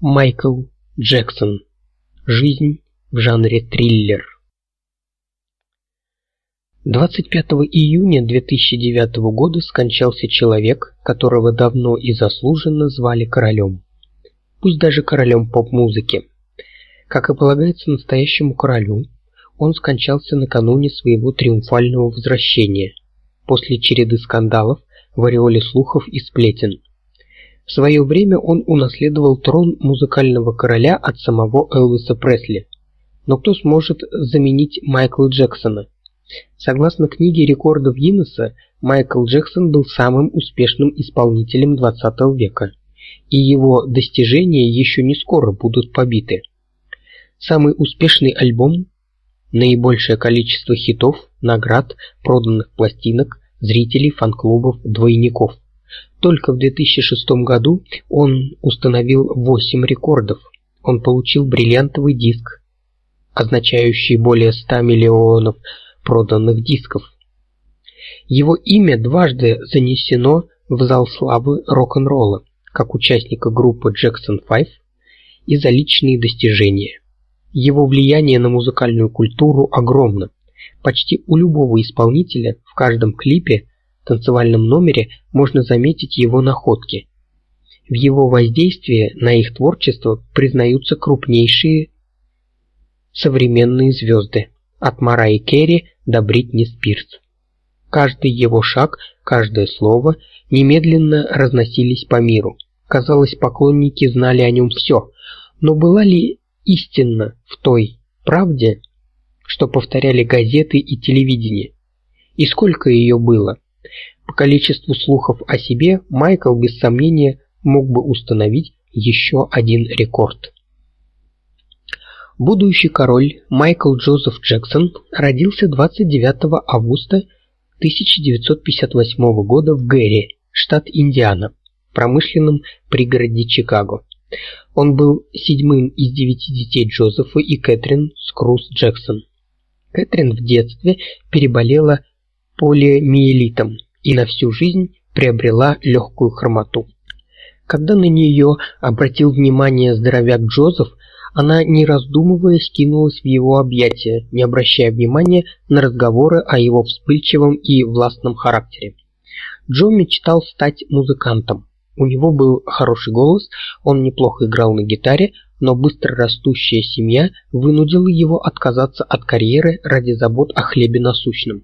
Майкл Джексон. Жизнь в жанре триллер. 25 июня 2009 года скончался человек, которого давно и заслуженно звали королем. Пусть даже королем поп-музыки. Как и полагается настоящему королю, он скончался накануне своего триумфального возвращения, после череды скандалов в ореоле слухов и сплетен. В свое время он унаследовал трон музыкального короля от самого Элвиса Пресли. Но кто сможет заменить Майкла Джексона? Согласно книге рекордов Гиннесса, Майкл Джексон был самым успешным исполнителем 20 века, и его достижения еще не скоро будут побиты. Самый успешный альбом, наибольшее количество хитов, наград, проданных пластинок, зрителей фан-клубов, двойников – только в 2006 году он установил 8 рекордов. Он получил бриллиантовый диск, означающий более 100 миллионов проданных дисков. Его имя дважды занесено в зал славы рок-н-ролла, как участника группы Jackson 5 и за личные достижения. Его влияние на музыкальную культуру огромно. Почти у любого исполнителя в каждом клипе танцевальном номере можно заметить его находки. В его воздействии на их творчество признаются крупнейшие современные звезды, от Марайи Керри до Бритни Спирс. Каждый его шаг, каждое слово немедленно разносились по миру. Казалось, поклонники знали о нем все, но была ли истинна в той правде, что повторяли газеты и телевидение? И сколько ее было? По количеству слухов о себе Майкл без сомнения мог бы установить еще один рекорд. Будущий король Майкл Джозеф Джексон родился 29 августа 1958 года в Гэри, штат Индиана, промышленном пригороде Чикаго. Он был седьмым из девяти детей Джозефа и Кэтрин Скрус Джексон. Кэтрин в детстве переболела полиомиелитом и на всю жизнь приобрела легкую хромоту. Когда на нее обратил внимание здоровяк Джозеф, она не раздумывая скинулась в его объятия, не обращая внимания на разговоры о его вспыльчивом и властном характере. Джо мечтал стать музыкантом. У него был хороший голос, он неплохо играл на гитаре, но быстро растущая семья вынудила его отказаться от карьеры ради забот о хлебе насущном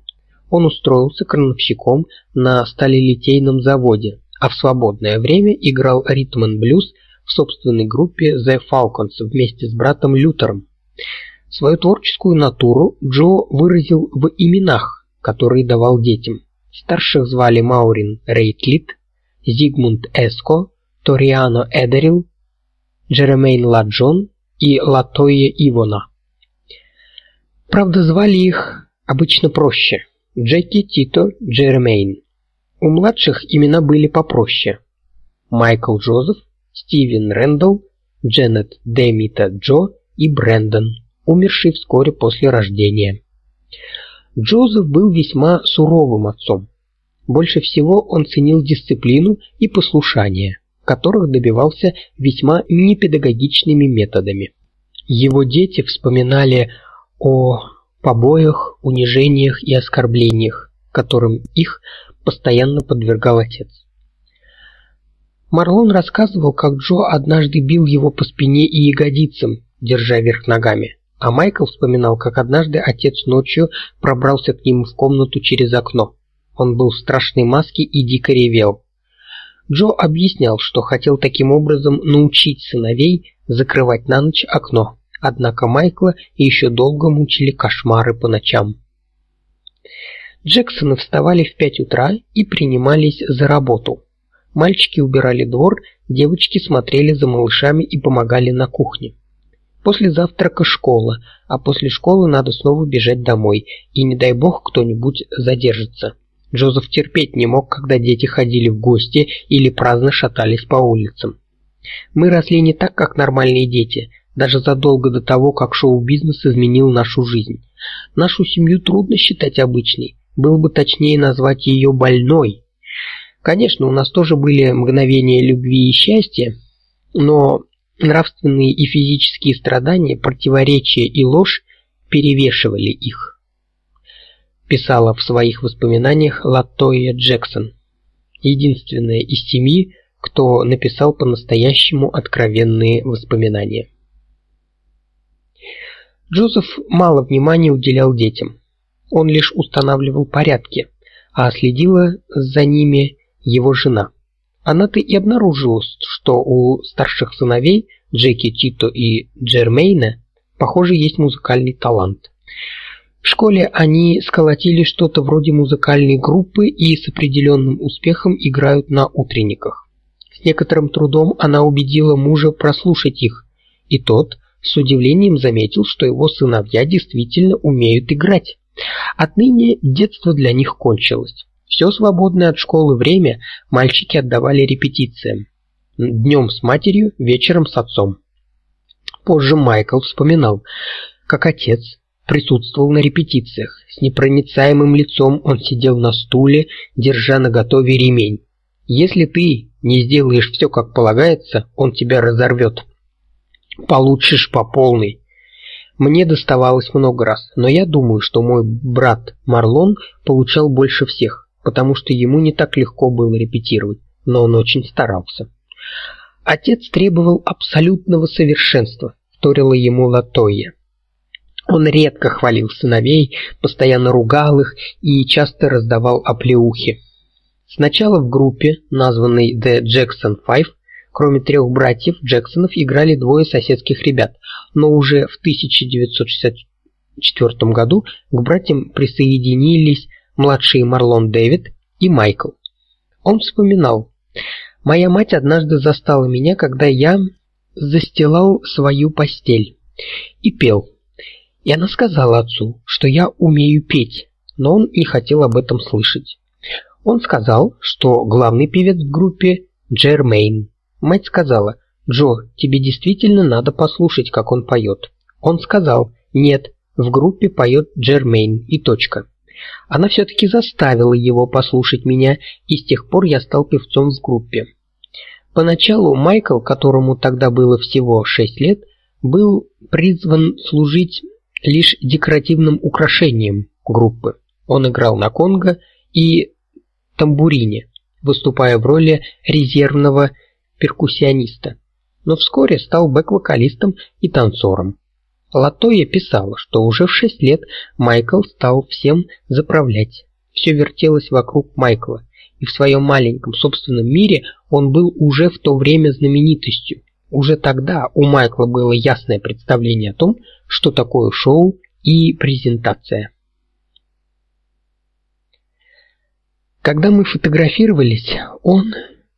он устроился крановщиком на сталелитейном заводе, а в свободное время играл ритм-н-блюз в собственной группе The Falcons вместе с братом Лютером. Свою творческую натуру Джо выразил в именах, которые давал детям. Старших звали Маурин Рейтлит, Зигмунд Эско, Ториано Эдерил, Джеремейн Ладжон и Латоя Ивона. Правда, звали их обычно проще – Джеки Тито Джермейн. У младших имена были попроще. Майкл Джозеф, Стивен Рэндалл, Дженнет Демита Джо и Брэндон, умерший вскоре после рождения. Джозеф был весьма суровым отцом. Больше всего он ценил дисциплину и послушание, которых добивался весьма непедагогичными методами. Его дети вспоминали о побоях, унижениях и оскорблениях, которым их постоянно подвергал отец. Марлон рассказывал, как Джо однажды бил его по спине и ягодицам, держа вверх ногами. А Майкл вспоминал, как однажды отец ночью пробрался к нему в комнату через окно. Он был в страшной маске и дико ревел. Джо объяснял, что хотел таким образом научить сыновей закрывать на ночь окно. Однако Майкла еще долго мучили кошмары по ночам. Джексоны вставали в пять утра и принимались за работу. Мальчики убирали двор, девочки смотрели за малышами и помогали на кухне. После завтрака школа, а после школы надо снова бежать домой, и не дай бог кто-нибудь задержится. Джозеф терпеть не мог, когда дети ходили в гости или праздно шатались по улицам. Мы росли не так, как нормальные дети, даже задолго до того, как шоу-бизнес изменил нашу жизнь. Нашу семью трудно считать обычной, было бы точнее назвать ее больной. Конечно, у нас тоже были мгновения любви и счастья, но нравственные и физические страдания, противоречия и ложь перевешивали их. Писала в своих воспоминаниях Латоя Джексон, единственная из семьи, кто написал по-настоящему откровенные воспоминания. Джозеф мало внимания уделял детям. Он лишь устанавливал порядки, а следила за ними его жена. Она-то и обнаружила, что у старших сыновей Джеки, Тито и Джермейна, похоже, есть музыкальный талант. В школе они сколотили что-то вроде музыкальной группы и с определенным успехом играют на утренниках. С некоторым трудом она убедила мужа прослушать их, и тот с удивлением заметил, что его сыновья действительно умеют играть. Отныне детство для них кончилось. Все свободное от школы время мальчики отдавали репетициям. Днем с матерью, вечером с отцом. Позже Майкл вспоминал, как отец присутствовал на репетициях. С непроницаемым лицом он сидел на стуле, держа наготове ремень. Если ты не сделаешь все как полагается, он тебя разорвет. Получишь по полной. Мне доставалось много раз, но я думаю, что мой брат Марлон получал больше всех, потому что ему не так легко было репетировать, но он очень старался. Отец требовал абсолютного совершенства, вторила ему Латоя. Он редко хвалил сыновей, постоянно ругал их и часто раздавал оплеухи. Сначала в группе, названной The Jackson Five, кроме трех братьев Джексонов играли двое соседских ребят, но уже в 1964 году к братьям присоединились младшие Марлон Дэвид и Майкл. Он вспоминал: "Моя мать однажды застала меня, когда я застилал свою постель и пел. И она сказала отцу, что я умею петь, но он не хотел об этом слышать. Он сказал, что главный певец в группе Джермейн. Мать сказала: "Джо, тебе действительно надо послушать, как он поет». Он сказал: "Нет, в группе поет Джермейн и точка". Она все таки заставила его послушать меня, и с тех пор я стал певцом в группе. Поначалу Майкл, которому тогда было всего шесть лет, был призван служить лишь декоративным украшением группы. Он играл на конго и тамбурине, выступая в роли резервного перкуссиониста, но вскоре стал бэк-вокалистом и танцором. Латоя писала, что уже в шесть лет Майкл стал всем заправлять. Все вертелось вокруг Майкла, и в своем маленьком собственном мире он был уже в то время знаменитостью. Уже тогда у Майкла было ясное представление о том, что такое шоу и презентация. Когда мы фотографировались, он,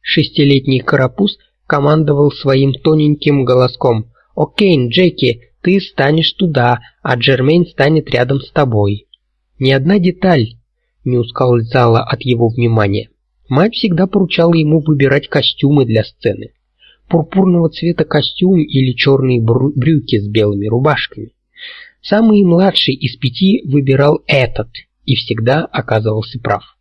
шестилетний карапуз, командовал своим тоненьким голоском: "О'кей, Джеки, ты станешь туда, а Джермейн станет рядом с тобой". Ни одна деталь не ускользала от его внимания. Мать всегда поручала ему выбирать костюмы для сцены. Пурпурного цвета костюм или черные брюки с белыми рубашками. Самый младший из пяти выбирал этот и всегда оказывался прав.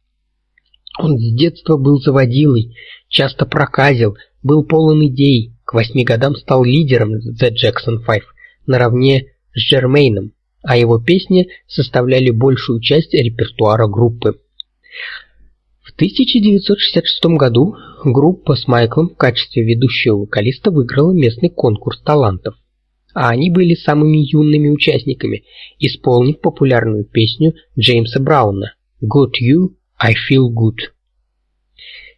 Он с детства был заводилой, часто проказил, был полон идей. К восьми годам стал лидером The Jackson Five наравне с Джермейном, а его песни составляли большую часть репертуара группы. В 1966 году группа с Майклом в качестве ведущего вокалиста выиграла местный конкурс талантов, а они были самыми юными участниками, исполнив популярную песню Джеймса Брауна "Good You, I Feel Good".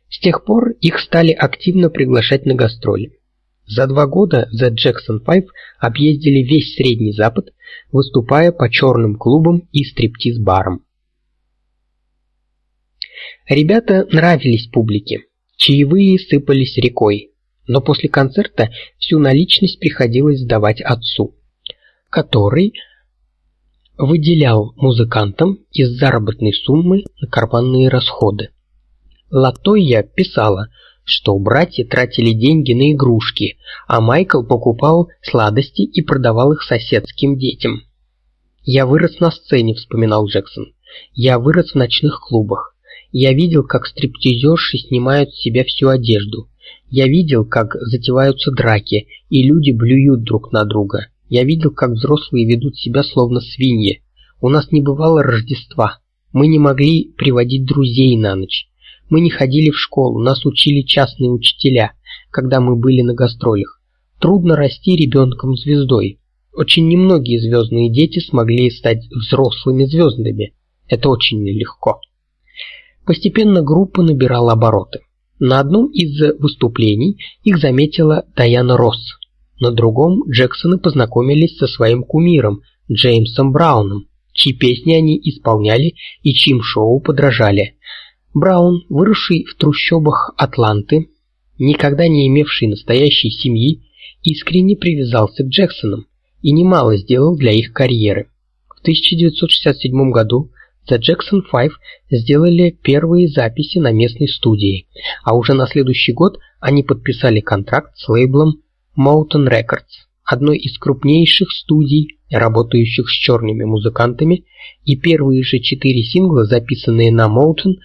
С тех пор их стали активно приглашать на гастроли. За два года The Jackson Five объездили весь Средний Запад, выступая по черным клубам и стриптиз-барам. Ребята нравились публике. Чаевые сыпались рекой, но после концерта всю наличность приходилось сдавать отцу, который выделял музыкантам из заработной суммы на карманные расходы. Латойя писала, что братья тратили деньги на игрушки, а Майкл покупал сладости и продавал их соседским детям. Я вырос на сцене, вспоминал Джексон. Я вырос в ночных клубах. Я видел, как стриптизерши снимают с себя всю одежду. Я видел, как затеваются драки, и люди блюют друг на друга. Я видел, как взрослые ведут себя словно свиньи. У нас не бывало Рождества. Мы не могли приводить друзей на ночь. Мы не ходили в школу, нас учили частные учителя, когда мы были на гастролях. Трудно расти ребенком звездой. Очень немногие звездные дети смогли стать взрослыми звездами. Это очень нелегко. Постепенно группа набирала обороты. На одном из выступлений их заметила Дайана Росс. На другом Джексоны познакомились со своим кумиром Джеймсом Брауном, чьи песни они исполняли и чьим шоу подражали. Браун, выросший в трущобах Атланты, никогда не имевший настоящей семьи, искренне привязался к Джексонам и немало сделал для их карьеры. В 1967 году The Jackson Five сделали первые записи на местной студии, а уже на следующий год они подписали контракт с лейблом Mountain Records, одной из крупнейших студий, работающих с черными музыкантами, и первые же четыре сингла, записанные на Mountain,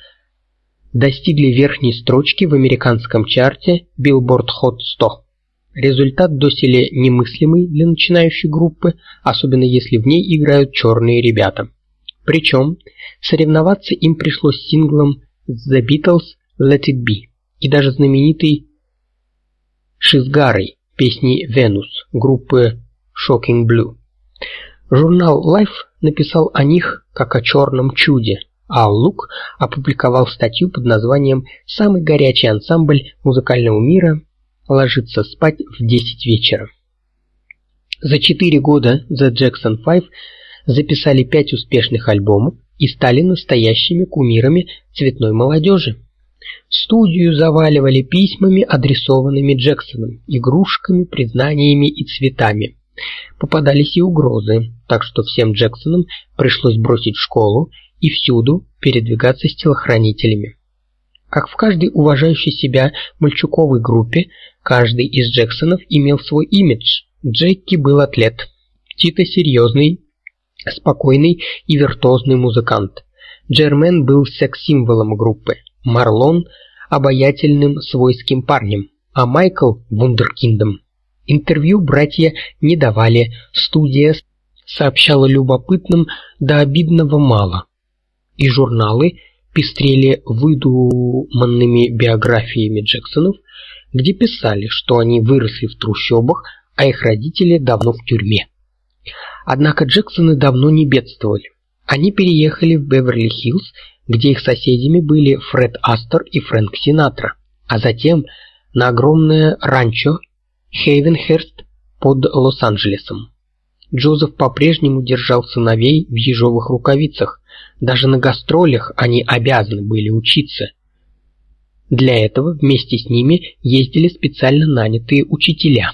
достигли верхней строчки в американском чарте Billboard Hot 100. Результат доселе немыслимый для начинающей группы, особенно если в ней играют черные ребята. Причем соревноваться им пришлось с синглом The Beatles Let It Be и даже знаменитой Шизгарой песни Venus группы Shocking Blue. Журнал Life написал о них как о черном чуде, а Look опубликовал статью под названием «Самый горячий ансамбль музыкального мира ложится спать в 10 вечера». За четыре года The Jackson Five записали пять успешных альбомов и стали настоящими кумирами цветной молодежи. Студию заваливали письмами, адресованными Джексоном, игрушками, признаниями и цветами. Попадались и угрозы, так что всем Джексонам пришлось бросить школу и всюду передвигаться с телохранителями. Как в каждой уважающей себя мальчуковой группе, каждый из Джексонов имел свой имидж. Джеки был атлет, Тита серьезный, спокойный и виртуозный музыкант. Джермен был секс-символом группы, Марлон обаятельным свойским парнем, а Майкл вундеркиндом. Интервью братья не давали, студия сообщала любопытным до обидного мало. И журналы пестрели выдуманными биографиями Джексонов, где писали, что они выросли в трущобах, а их родители давно в тюрьме. Однако Джексоны давно не бедствовали. Они переехали в Беверли-Хиллз, где их соседями были Фред Астер и Фрэнк Синатра, а затем на огромное ранчо Хейвенхерст под Лос-Анджелесом. Джозеф по-прежнему держал сыновей в ежовых рукавицах. Даже на гастролях они обязаны были учиться. Для этого вместе с ними ездили специально нанятые учителя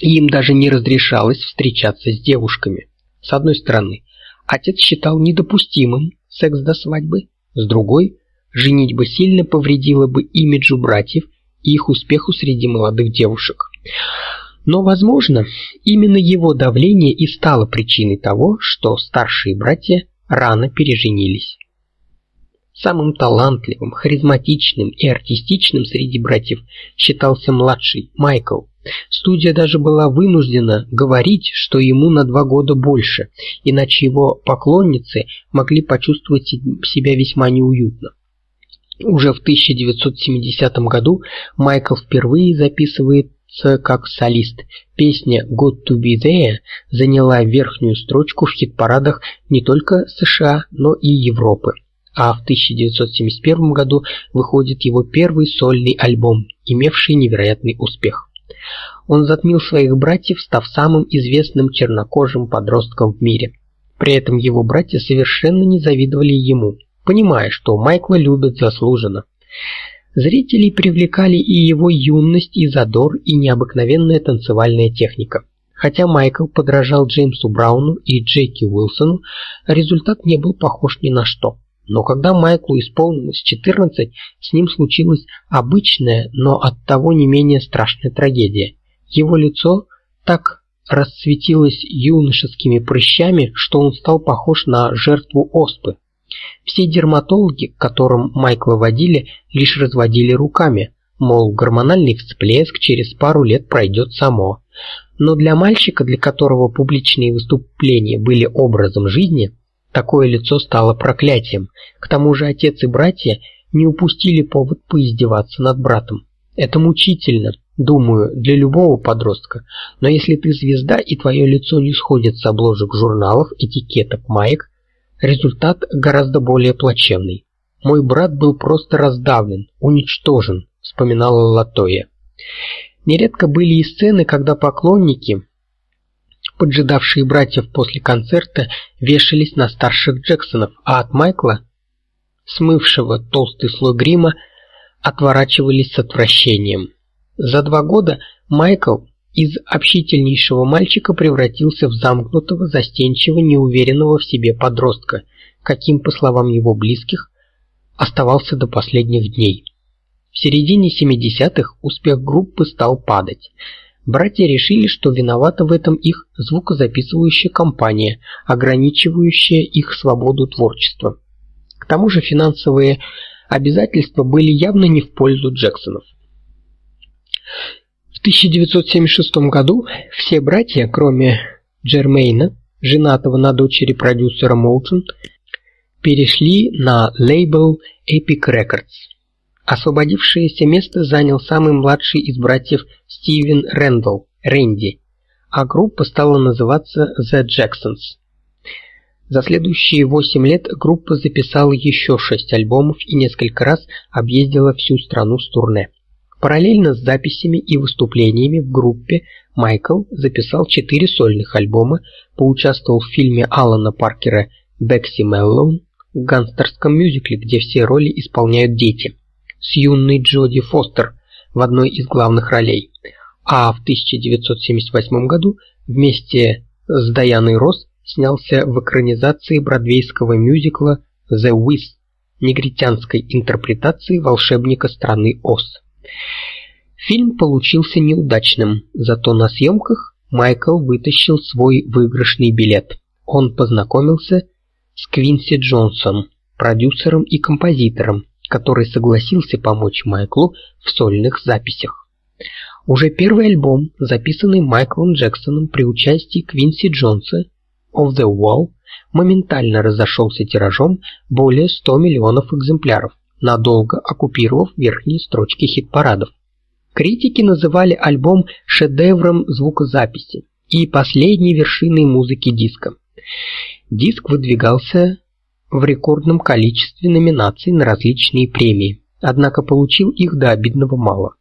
им даже не разрешалось встречаться с девушками. С одной стороны, отец считал недопустимым секс до свадьбы, с другой, женитьба сильно повредила бы имиджу братьев и их успеху среди молодых девушек. Но, возможно, именно его давление и стало причиной того, что старшие братья рано переженились. Самым талантливым, харизматичным и артистичным среди братьев считался младший Майкл. Студия даже была вынуждена говорить, что ему на два года больше, иначе его поклонницы могли почувствовать себя весьма неуютно. Уже в 1970 году Майкл впервые записывается как солист. Песня "Good to Be There" заняла верхнюю строчку в хит-парадах не только США, но и Европы. А в 1971 году выходит его первый сольный альбом, имевший невероятный успех. Он затмил своих братьев, став самым известным чернокожим подростком в мире. При этом его братья совершенно не завидовали ему, понимая, что Майкла любят заслуженно. Зрителей привлекали и его юность, и задор, и необыкновенная танцевальная техника. Хотя Майкл подражал Джеймсу Брауну и Джеки Уилсону, результат не был похож ни на что. Но когда Майклу исполнилось 14, с ним случилась обычная, но оттого не менее страшная трагедия. Его лицо так расцветилось юношескими прыщами, что он стал похож на жертву оспы. Все дерматологи, к которым Майкла водили, лишь разводили руками. мол, гормональный всплеск через пару лет пройдет само. Но для мальчика, для которого публичные выступления были образом жизни, такое лицо стало проклятием. К тому же отец и братья не упустили повод поиздеваться над братом. Это мучительно, думаю, для любого подростка. Но если ты звезда и твое лицо не сходит с обложек журналов, этикеток, маек, результат гораздо более плачевный. Мой брат был просто раздавлен, уничтожен, вспоминала Латоя. Нередко были и сцены, когда поклонники, поджидавшие братьев после концерта, вешались на старших Джексонов, а от Майкла, смывшего толстый слой грима, отворачивались с отвращением. За два года Майкл из общительнейшего мальчика превратился в замкнутого, застенчивого, неуверенного в себе подростка, каким, по словам его близких, оставался до последних дней. В середине 70-х успех группы стал падать. Братья решили, что виновата в этом их звукозаписывающая компания, ограничивающая их свободу творчества. К тому же финансовые обязательства были явно не в пользу Джексонов. В 1976 году все братья, кроме Джермейна, женатого на дочери продюсера Моутон, перешли на лейбл Epic Records. Освободившееся место занял самый младший из братьев Стивен Рэндалл, Рэнди, а группа стала называться The Jacksons. За следующие восемь лет группа записала еще шесть альбомов и несколько раз объездила всю страну с турне. Параллельно с записями и выступлениями в группе Майкл записал четыре сольных альбома, поучаствовал в фильме Алана Паркера Бекси Меллоун, гангстерском мюзикле, где все роли исполняют дети с юной Джоди Фостер в одной из главных ролей. А в 1978 году вместе с Даяной Росс снялся в экранизации бродвейского мюзикла The Wiz, негритянской интерпретации волшебника страны Оз. Фильм получился неудачным, зато на съемках Майкл вытащил свой выигрышный билет. Он познакомился с Квинси Джонсон, продюсером и композитором, который согласился помочь Майклу в сольных записях. Уже первый альбом, записанный Майклом Джексоном при участии Квинси Джонса, Of the Wall, моментально разошелся тиражом более 100 миллионов экземпляров, надолго оккупировав верхние строчки хит-парадов. Критики называли альбом шедевром звукозаписи и последней вершиной музыки диска. Диск выдвигался в рекордном количестве номинаций на различные премии, однако получил их до обидного мало.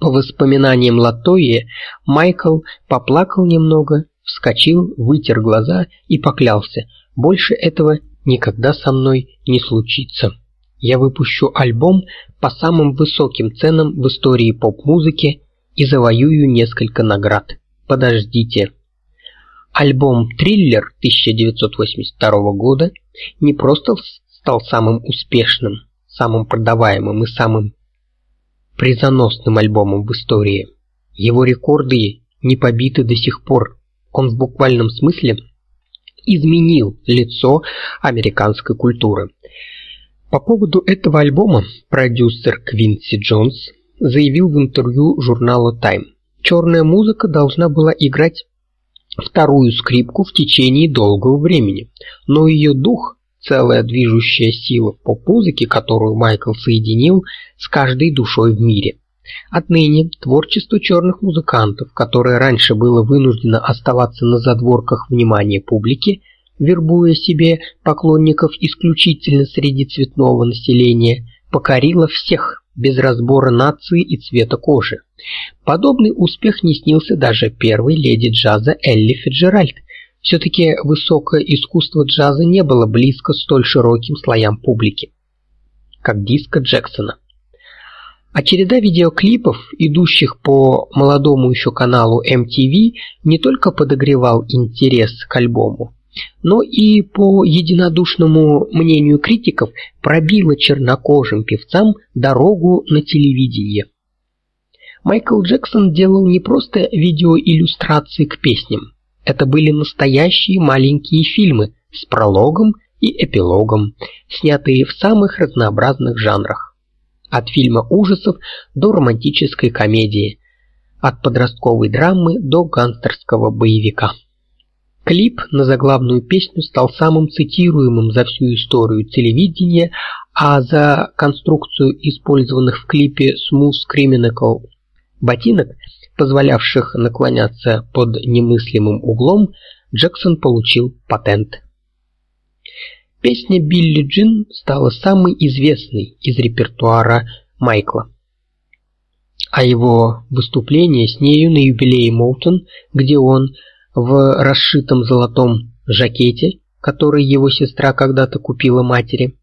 По воспоминаниям Латои, Майкл поплакал немного, вскочил, вытер глаза и поклялся: "Больше этого никогда со мной не случится. Я выпущу альбом по самым высоким ценам в истории поп-музыки и завоюю несколько наград. Подождите". Альбом Триллер 1982 года не просто стал самым успешным, самым продаваемым и самым призаносным альбомом в истории. Его рекорды не побиты до сих пор. Он в буквальном смысле изменил лицо американской культуры. По поводу этого альбома продюсер Квинси Джонс заявил в интервью журналу Time: "Черная музыка должна была играть вторую скрипку в течение долгого времени, но ее дух, целая движущая сила в поп-музыке, которую Майкл соединил с каждой душой в мире. Отныне творчество черных музыкантов, которое раньше было вынуждено оставаться на задворках внимания публики, вербуя себе поклонников исключительно среди цветного населения, покорило всех без разбора нации и цвета кожи. Подобный успех не снился даже первой леди джаза Элли Фиджеральд. все таки высокое искусство джаза не было близко столь широким слоям публики, как диско Джексона. А череда видеоклипов, идущих по молодому еще каналу MTV, не только подогревал интерес к альбому, но и по единодушному мнению критиков пробила чернокожим певцам дорогу на телевидение. Майкл Джексон делал не просто видеоиллюстрации к песням. Это были настоящие маленькие фильмы с прологом и эпилогом, снятые в самых разнообразных жанрах. от фильма ужасов до романтической комедии, от подростковой драмы до гангстерского боевика. Клип на заглавную песню стал самым цитируемым за всю историю телевидения, а за конструкцию использованных в клипе Smooth Criminal ботинок, позволявших наклоняться под немыслимым углом, Джексон получил патент. Песня Билли Джин стала самой известной из репертуара Майкла. А его выступление с нею на юбилее Моутон, где он в расшитом золотом жакете, который его сестра когда-то купила матери,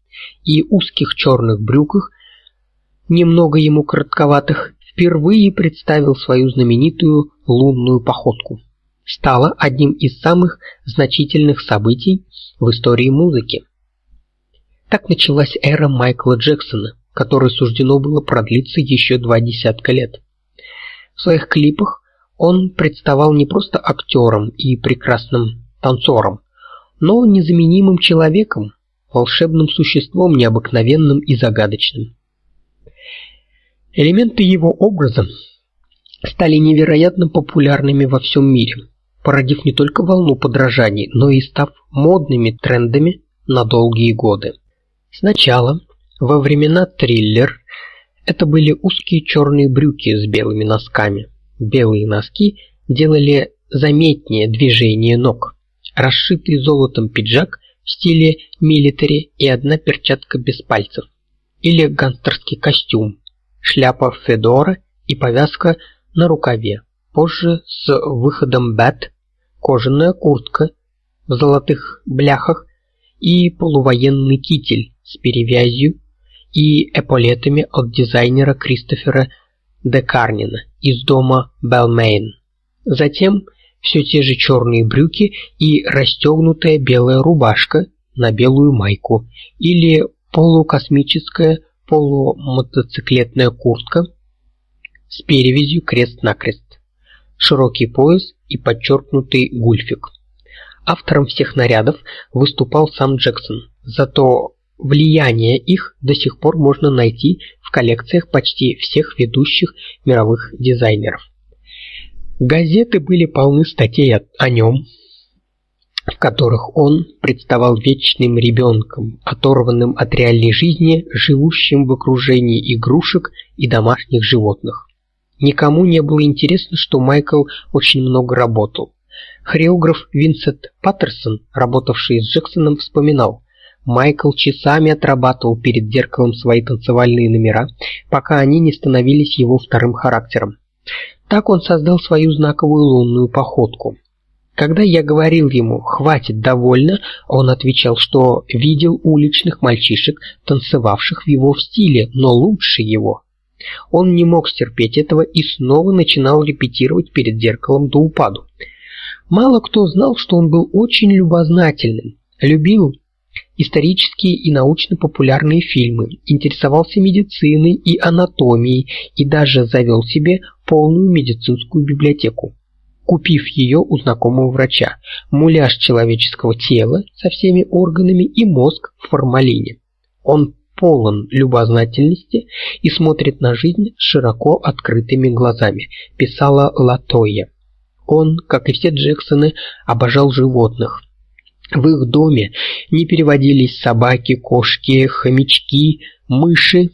и узких черных брюках, немного ему коротковатых, впервые представил свою знаменитую лунную походку. Стало одним из самых значительных событий в истории музыки. Так началась эра Майкла Джексона, которой суждено было продлиться еще два десятка лет. В своих клипах он представал не просто актером и прекрасным танцором, но незаменимым человеком, волшебным существом необыкновенным и загадочным. Элементы его образа стали невероятно популярными во всем мире, породив не только волну подражаний, но и став модными трендами на долгие годы. Сначала, во времена триллер, это были узкие черные брюки с белыми носками. Белые носки делали заметнее движение ног. Расшитый золотом пиджак в стиле милитари и одна перчатка без пальцев. Или гангстерский костюм, шляпа федора и повязка на рукаве. Позже с выходом Bad кожаная куртка в золотых бляхах и полувоенный китель с перевязью и эполетами от дизайнера Кристофера Декарнина из дома Balmain. Затем все те же черные брюки и расстегнутая белая рубашка на белую майку или полукосмическая полумотоциклетная куртка с перевязью крест-накрест, широкий пояс и подчеркнутый гульфик. Автором всех нарядов выступал сам Джексон, зато Влияние их до сих пор можно найти в коллекциях почти всех ведущих мировых дизайнеров. Газеты были полны статей о нем, в которых он представал вечным ребенком, оторванным от реальной жизни, живущим в окружении игрушек и домашних животных. Никому не было интересно, что Майкл очень много работал. Хореограф Винсент Паттерсон, работавший с Джексоном, вспоминал: Майкл часами отрабатывал перед зеркалом свои танцевальные номера, пока они не становились его вторым характером. Так он создал свою знаковую лунную походку. Когда я говорил ему «хватит, довольно», он отвечал, что видел уличных мальчишек, танцевавших в его стиле, но лучше его. Он не мог стерпеть этого и снова начинал репетировать перед зеркалом до упаду. Мало кто знал, что он был очень любознательным, любил исторические и научно-популярные фильмы, интересовался медициной и анатомией и даже завел себе полную медицинскую библиотеку. Купив ее у знакомого врача, муляж человеческого тела со всеми органами и мозг в формалине. Он полон любознательности и смотрит на жизнь широко открытыми глазами, писала Латоя. Он, как и все Джексоны, обожал животных, в их доме не переводились собаки, кошки, хомячки, мыши.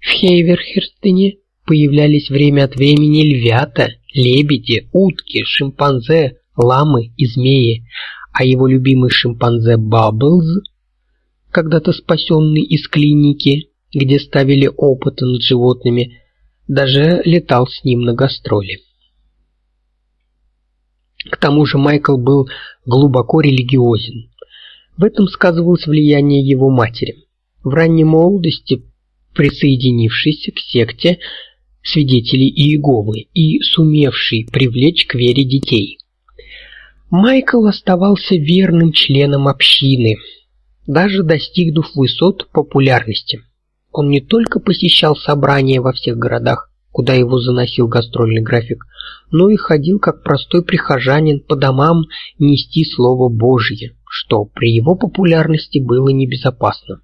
В Хейверхерстене появлялись время от времени львята, лебеди, утки, шимпанзе, ламы и змеи, а его любимый шимпанзе Бабблз, когда-то спасенный из клиники, где ставили опыты над животными, даже летал с ним на гастроли. К тому же Майкл был глубоко религиозен. В этом сказывалось влияние его матери. В ранней молодости присоединившийся к секте свидетелей Иеговы и сумевший привлечь к вере детей. Майкл оставался верным членом общины, даже достигнув высот популярности. Он не только посещал собрания во всех городах, куда его заносил гастрольный график, но и ходил как простой прихожанин по домам нести слово Божье, что при его популярности было небезопасно.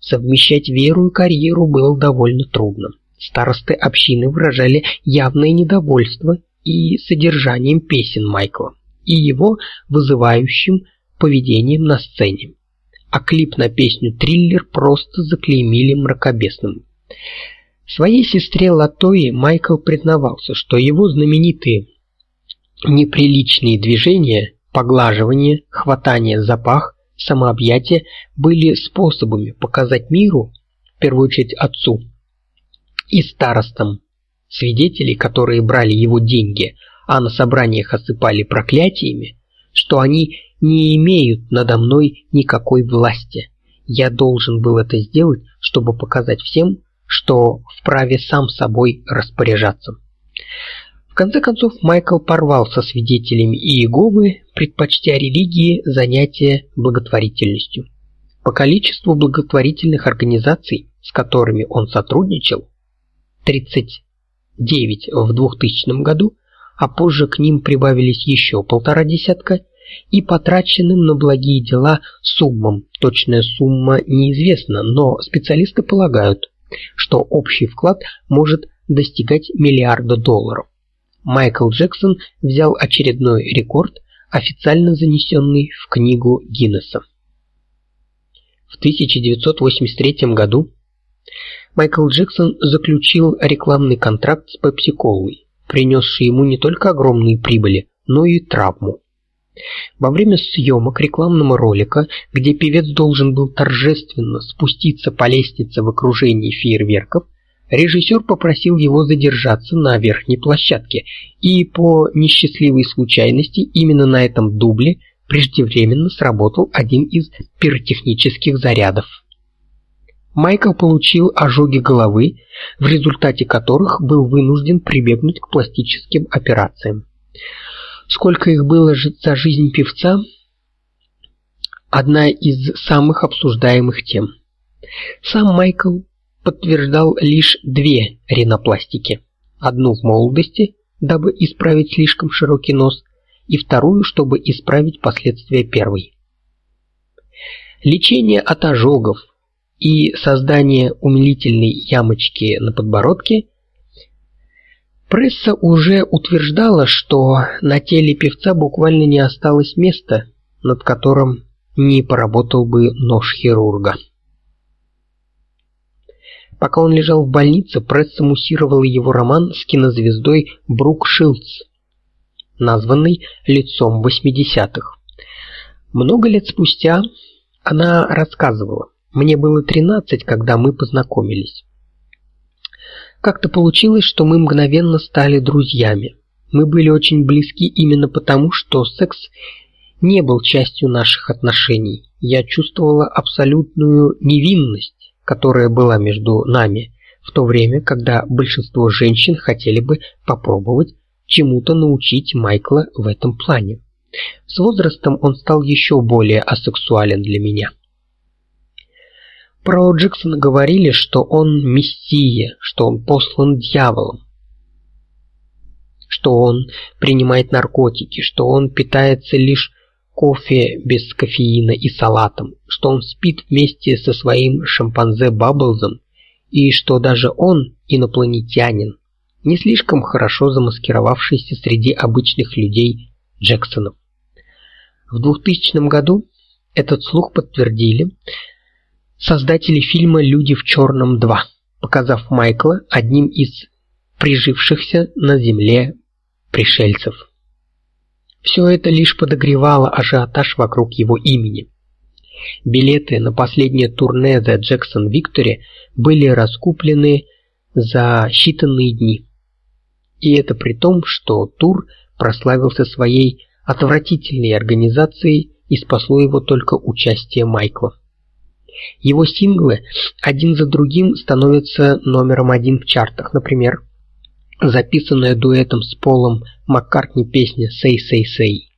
Совмещать веру и карьеру было довольно трудно. Старосты общины выражали явное недовольство и содержанием песен Майкла, и его вызывающим поведением на сцене. А клип на песню «Триллер» просто заклеймили мракобесным. Своей сестре Латои Майкл признавался, что его знаменитые неприличные движения, поглаживание, хватание за пах, самообъятие были способами показать миру, в первую очередь отцу, и старостам, свидетелей, которые брали его деньги, а на собраниях осыпали проклятиями, что они не имеют надо мной никакой власти. Я должен был это сделать, чтобы показать всем, что вправе сам собой распоряжаться. В конце концов Майкл порвал со свидетелями Иеговы, предпочтя религии занятия благотворительностью. По количеству благотворительных организаций, с которыми он сотрудничал, 39 в 2000 году, а позже к ним прибавились еще полтора десятка, и потраченным на благие дела суммам. Точная сумма неизвестна, но специалисты полагают, что общий вклад может достигать миллиарда долларов. Майкл Джексон взял очередной рекорд, официально занесенный в книгу Гиннесса. В 1983 году Майкл Джексон заключил рекламный контракт с Pepsi-Cola, принесший ему не только огромные прибыли, но и травму. Во время съемок рекламного ролика, где певец должен был торжественно спуститься по лестнице в окружении фейерверков, режиссер попросил его задержаться на верхней площадке, и по несчастливой случайности именно на этом дубле преждевременно сработал один из пиротехнических зарядов. Майкл получил ожоги головы, в результате которых был вынужден прибегнуть к пластическим операциям. Сколько их было за жизнь певца? Одна из самых обсуждаемых тем. Сам Майкл подтверждал лишь две ринопластики. Одну в молодости, дабы исправить слишком широкий нос, и вторую, чтобы исправить последствия первой. Лечение от ожогов и создание умилительной ямочки на подбородке пресса уже утверждала, что на теле певца буквально не осталось места, над которым не поработал бы нож хирурга. Пока он лежал в больнице, пресса муссировала его роман с кинозвездой Брук Шилдс, названный лицом 80-х. Много лет спустя она рассказывала: "Мне было 13, когда мы познакомились. Как-то получилось, что мы мгновенно стали друзьями. Мы были очень близки именно потому, что секс не был частью наших отношений. Я чувствовала абсолютную невинность которая была между нами в то время, когда большинство женщин хотели бы попробовать чему-то научить Майкла в этом плане. С возрастом он стал еще более асексуален для меня. Про Джексона говорили, что он мессия, что он послан дьяволом, что он принимает наркотики, что он питается лишь кофе без кофеина и салатом, что он спит вместе со своим шимпанзе Бабблзом и что даже он инопланетянин, не слишком хорошо замаскировавшийся среди обычных людей Джексонов. В 2000 году этот слух подтвердили создатели фильма Люди в черном 2, показав Майкла одним из прижившихся на земле пришельцев. Все это лишь подогревало ажиотаж вокруг его имени. Билеты на последнее турне The Jackson Victory были раскуплены за считанные дни. И это при том, что тур прославился своей отвратительной организацией и спасло его только участие Майкла. Его синглы один за другим становятся номером один в чартах, например, записанная дуэтом с Полом Маккартни песня Say Say Say.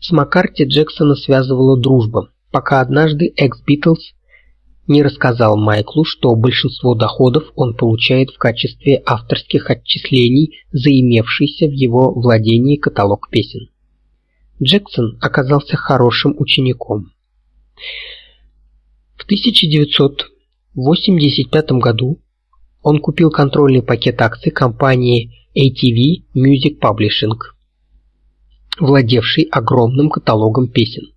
С Маккарти Джексона связывала дружба, пока однажды экс-Битлз не рассказал Майклу, что большинство доходов он получает в качестве авторских отчислений за имевшийся в его владении каталог песен. Джексон оказался хорошим учеником. В 1900 В 1985 году он купил контрольный пакет акций компании ATV Music Publishing, владевшей огромным каталогом песен,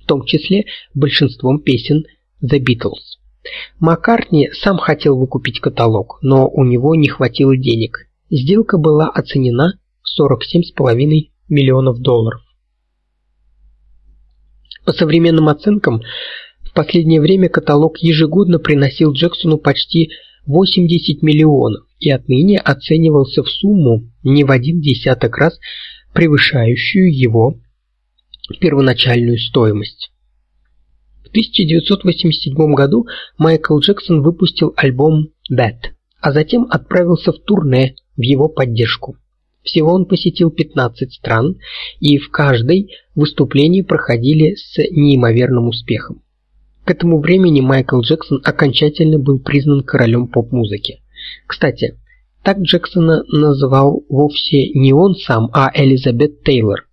в том числе большинством песен The Beatles. Маккартни сам хотел выкупить каталог, но у него не хватило денег. Сделка была оценена в 47,5 миллионов долларов. По современным оценкам, последнее время каталог ежегодно приносил Джексону почти 80 миллионов и отныне оценивался в сумму не в один десяток раз превышающую его первоначальную стоимость. В 1987 году Майкл Джексон выпустил альбом Bad, а затем отправился в турне в его поддержку. Всего он посетил 15 стран, и в каждой выступления проходили с неимоверным успехом. К этому времени Майкл Джексон окончательно был признан королем поп-музыки. Кстати, так Джексона называл вовсе не он сам, а Элизабет Тейлор.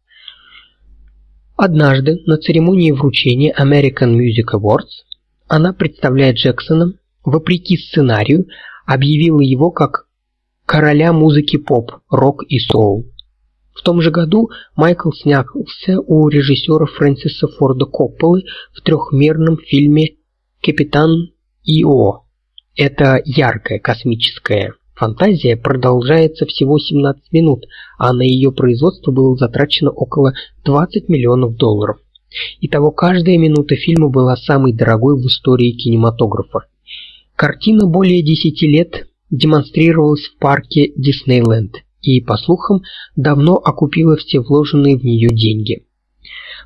Однажды на церемонии вручения American Music Awards она, представляя Джексона, вопреки сценарию, объявила его как короля музыки поп, рок и соул. В том же году Майкл снялся у режиссера Фрэнсиса Форда Копполы в трехмерном фильме Капитан Ио. Это яркая космическая фантазия продолжается всего 17 минут, а на ее производство было затрачено около 20 миллионов долларов. Итого каждая минута фильма была самой дорогой в истории кинематографа. Картина более 10 лет демонстрировалась в парке Диснейленд и, по слухам, давно окупила все вложенные в нее деньги.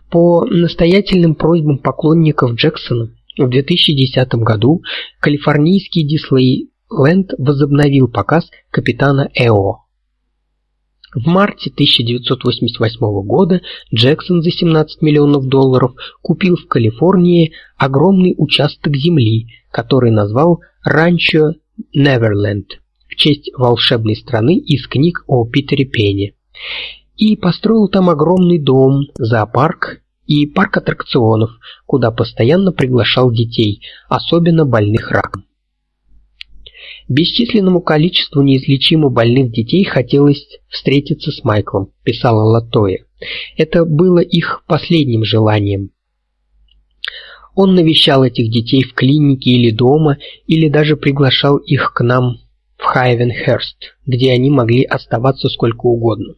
По настоятельным просьбам поклонников Джексона в 2010 году калифорнийский Диснейленд возобновил показ Капитана Эо. В марте 1988 года Джексон за 17 миллионов долларов купил в Калифорнии огромный участок земли, который назвал Ранчо Неверленд в честь волшебной страны из книг о Питере Пене. И построил там огромный дом, зоопарк и парк аттракционов, куда постоянно приглашал детей, особенно больных раком. Бесчисленному количеству неизлечимо больных детей хотелось встретиться с Майклом, писала Латоя. Это было их последним желанием. Он навещал этих детей в клинике или дома, или даже приглашал их к нам в Хайвенхерст, где они могли оставаться сколько угодно.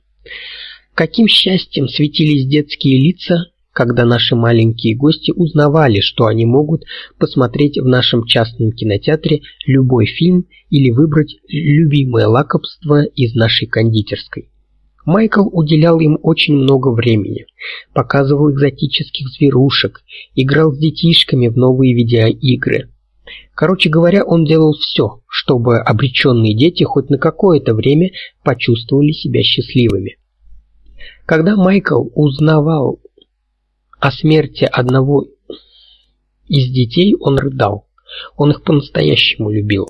Каким счастьем светились детские лица, когда наши маленькие гости узнавали, что они могут посмотреть в нашем частном кинотеатре любой фильм или выбрать любимое лакомство из нашей кондитерской. Майкл уделял им очень много времени, показывал экзотических зверушек, играл с детишками в новые видеоигры. Короче говоря, он делал все, чтобы обреченные дети хоть на какое-то время почувствовали себя счастливыми. Когда Майкл узнавал о смерти одного из детей, он рыдал. Он их по-настоящему любил.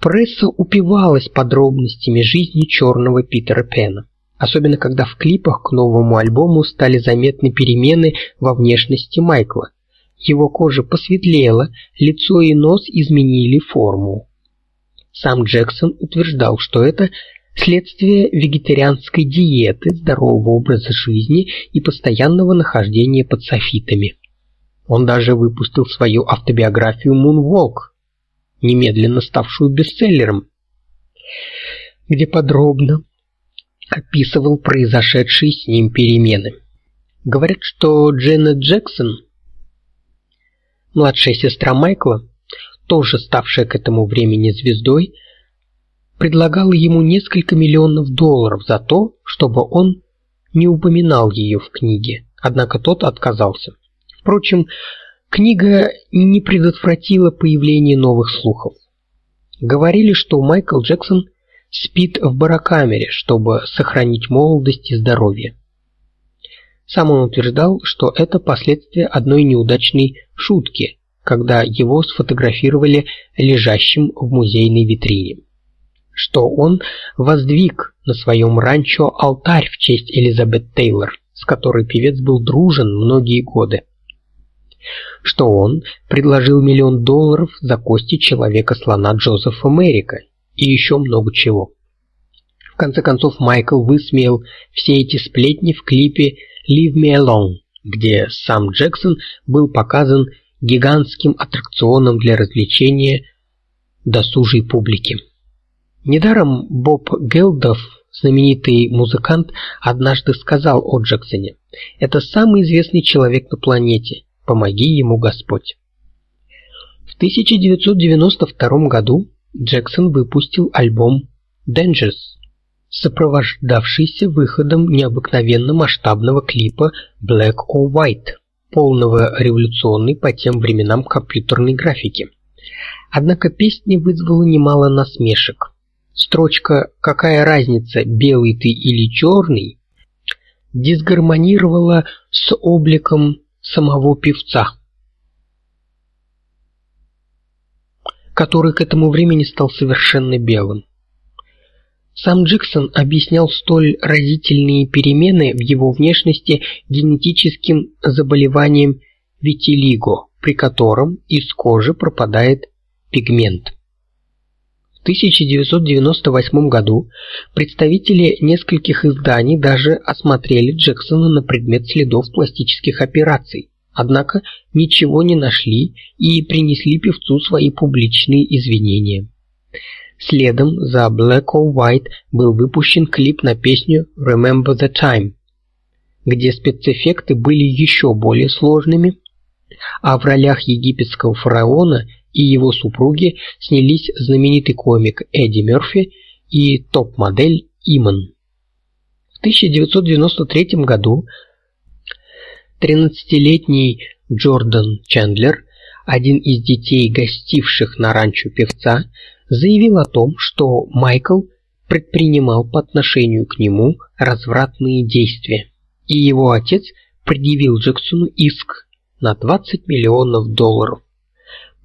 Пресса упивалась подробностями жизни черного Питера Пена, особенно когда в клипах к новому альбому стали заметны перемены во внешности Майкла. Его кожа посветлела, лицо и нос изменили форму. Сам Джексон утверждал, что это следствие вегетарианской диеты, здорового образа жизни и постоянного нахождения под софитами. Он даже выпустил свою автобиографию Moonwalk, немедленно ставшую бестселлером, где подробно описывал произошедшие с ним перемены. Говорят, что Дженнет Джексон, младшая сестра Майкла, тоже ставшая к этому времени звездой, предлагала ему несколько миллионов долларов за то, чтобы он не упоминал ее в книге. Однако тот отказался. Впрочем, Книга не предотвратила появление новых слухов. Говорили, что Майкл Джексон спит в барокамере, чтобы сохранить молодость и здоровье. Сам он утверждал, что это последствия одной неудачной шутки, когда его сфотографировали лежащим в музейной витрине. Что он воздвиг на своем ранчо алтарь в честь Элизабет Тейлор, с которой певец был дружен многие годы. что он предложил миллион долларов за кости человека-слона Джозефа Мэрика и еще много чего. В конце концов Майкл высмеял все эти сплетни в клипе Leave Me Alone, где сам Джексон был показан гигантским аттракционом для развлечения досужей публики. Недаром Боб Гелдов, знаменитый музыкант, однажды сказал о Джексоне: "Это самый известный человек на планете. Помоги ему Господь". В 1992 году Джексон выпустил альбом Dangers, сопровождавшийся выходом необыкновенно масштабного клипа Black or White, полного революционной по тем временам компьютерной графики. Однако песня вызвала немало насмешек. Строчка «Какая разница, белый ты или черный?» дисгармонировала с обликом самого певца, который к этому времени стал совершенно белым. Сам Джексон объяснял столь разительные перемены в его внешности генетическим заболеванием витилиго, при котором из кожи пропадает пигмент. 1998 году представители нескольких изданий даже осмотрели Джексона на предмет следов пластических операций. Однако ничего не нашли и принесли певцу свои публичные извинения. Следом за Black or White был выпущен клип на песню Remember the Time, где спецэффекты были еще более сложными, а в ролях египетского фараона и его супруги снялись знаменитый комик Эдди Мерфи и топ-модель Иман. В 1993 году 13-летний Джордан Чендлер, один из детей гостивших на ранчо певца, заявил о том, что Майкл предпринимал по отношению к нему развратные действия, и его отец предъявил Джексону иск на 20 миллионов долларов.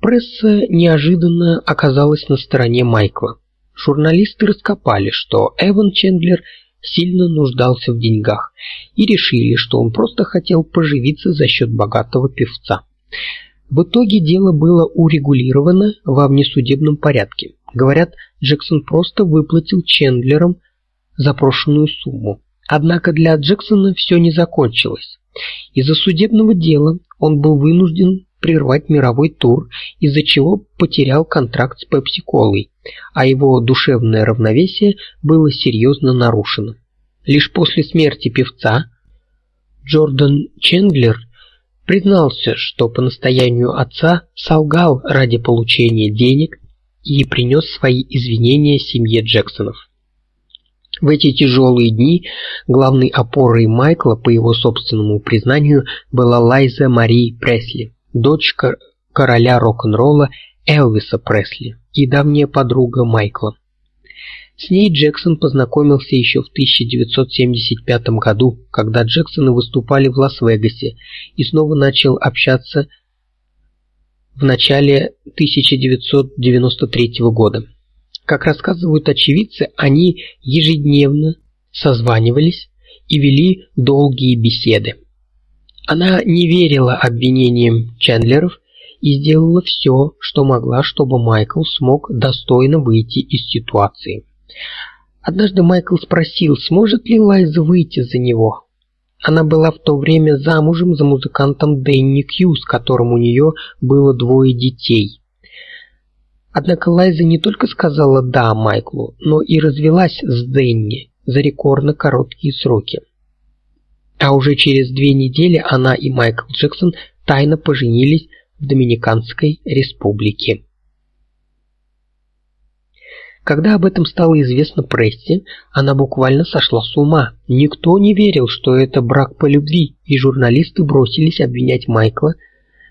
Пресса неожиданно оказалась на стороне Майкла. Журналисты раскопали, что Эван Чендлер сильно нуждался в деньгах и решили, что он просто хотел поживиться за счет богатого певца. В итоге дело было урегулировано во внесудебном порядке. Говорят, Джексон просто выплатил Чендлерам запрошенную сумму. Однако для Джексона все не закончилось. Из-за судебного дела он был вынужден прервать мировой тур, из-за чего потерял контракт с Pepsi-Colой, а его душевное равновесие было серьезно нарушено. Лишь после смерти певца Джордан Чендлер признался, что по настоянию отца солгал ради получения денег и принес свои извинения семье Джексонов. В эти тяжелые дни главной опорой Майкла, по его собственному признанию, была Лайза Мари Пресли дочка короля рок-н-ролла Элвиса Пресли и давняя подруга Майкла. С ней Джексон познакомился еще в 1975 году, когда Джексоны выступали в Лас-Вегасе, и снова начал общаться в начале 1993 года. Как рассказывают очевидцы, они ежедневно созванивались и вели долгие беседы. Она не верила обвинениям Чендлеров и сделала все, что могла, чтобы Майкл смог достойно выйти из ситуации. Однажды Майкл спросил, сможет ли Лайза выйти за него. Она была в то время замужем за музыкантом Дэнни Кью, с которым у нее было двое детей. Однако Лайза не только сказала да Майклу, но и развелась с Дэнни за рекордно короткие сроки. А уже через две недели она и Майкл Джексон тайно поженились в Доминиканской республике. Когда об этом стало известно прессе, она буквально сошла с ума. Никто не верил, что это брак по любви, и журналисты бросились обвинять Майкла